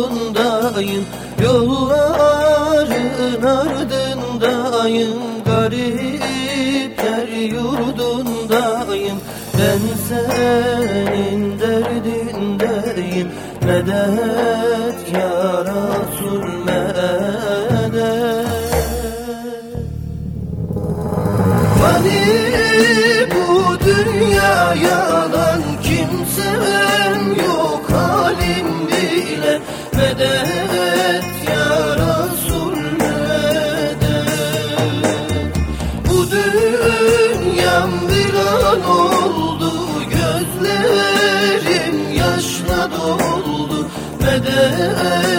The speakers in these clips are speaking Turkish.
yurdundayım Yolların ardındayım. Garipler yurdundayım Ben senin derdindeyim. Medet dünyam bir an oldu Gözlerim yaşla doldu. Medet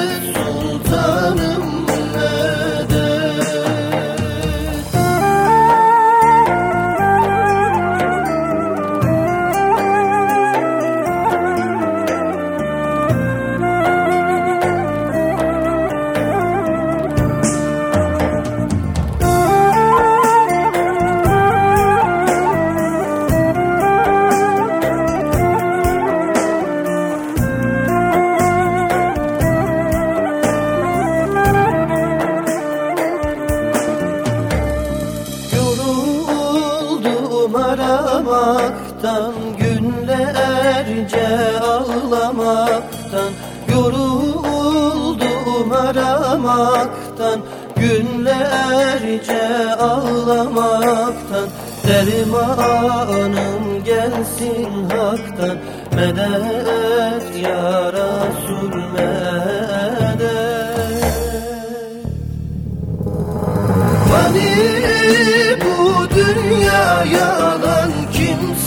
aramaktan Günlerce ağlamaktan Yoruldum aramaktan Günlerce ağlamaktan. Dermanım gelsin haktan Medet ya Resul medet Fani bu dünya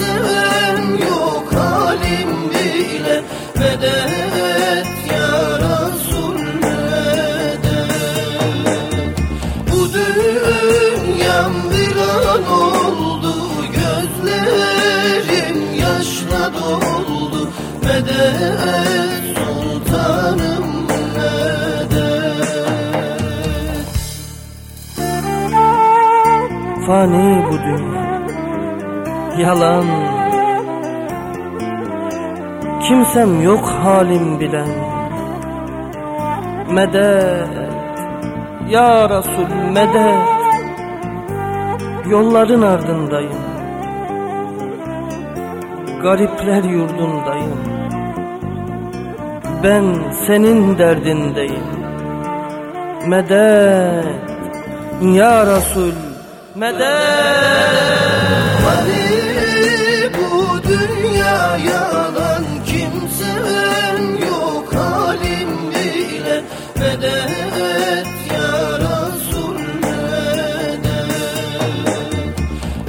Kimsem yok halim bile. Medet ya Resul medet Bu dünyam bir an oldu. Gözlerim yaşla doldu. Medet Fani bu dünya Yalan. Kimsem yok halim bilen Medet. Ya Resul medet. Yolların ardındayım. Garipler yurdundayım. Ben senin derdindeyim. Medet. Ya Resul medet Hani bu dünya yalan kimsem yok. Halim bile medet ya Resul medet.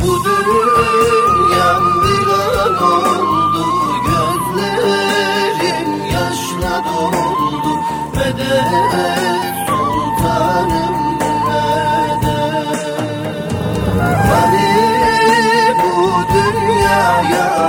Bu dünyam bir oldu gözlerim yaşla yeah.